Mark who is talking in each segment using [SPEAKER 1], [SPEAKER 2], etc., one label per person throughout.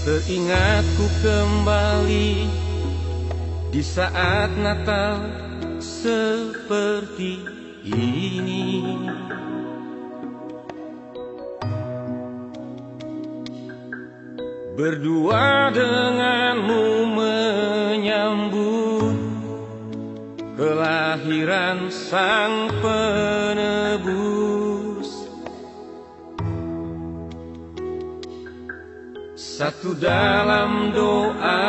[SPEAKER 1] Teringatku kembali di saat Natal seperti ini. Berdua denganmu menyambut kelahiran sang penebus Satu dalam doa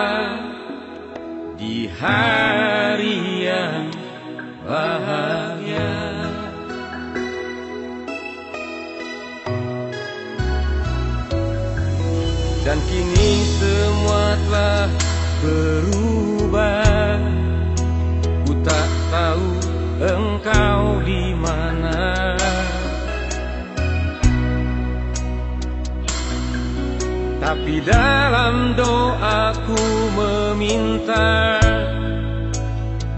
[SPEAKER 1] di hari yang bahagia. Dan kini semua telah berubah. Ku tak tahu engkau di mana Tapi dalam doaku meminta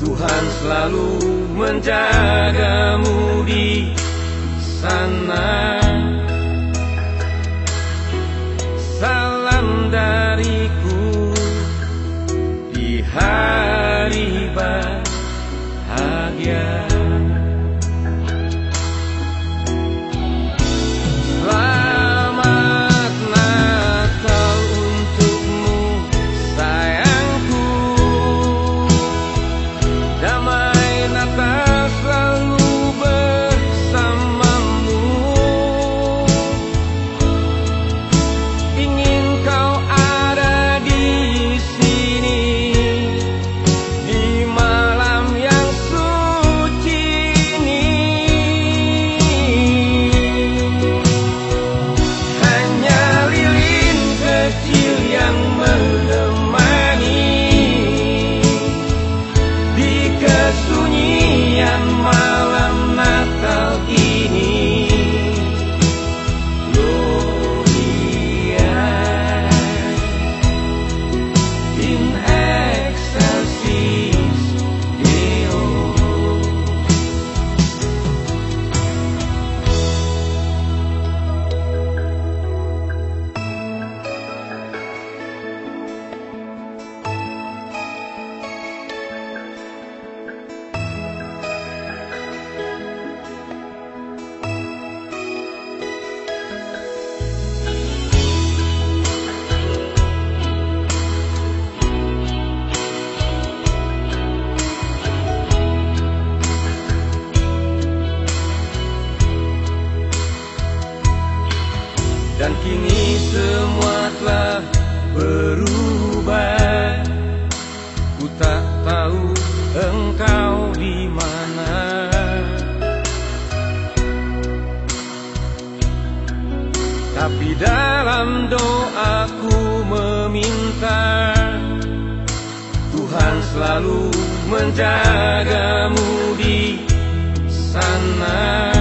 [SPEAKER 1] Tuhan selalu menjagamu di sana. Salam dariku di hari semua telah berubah. Ku tak tahu engkau di mana. Tapi dalam doaku meminta Tuhan selalu menjagamu di sana.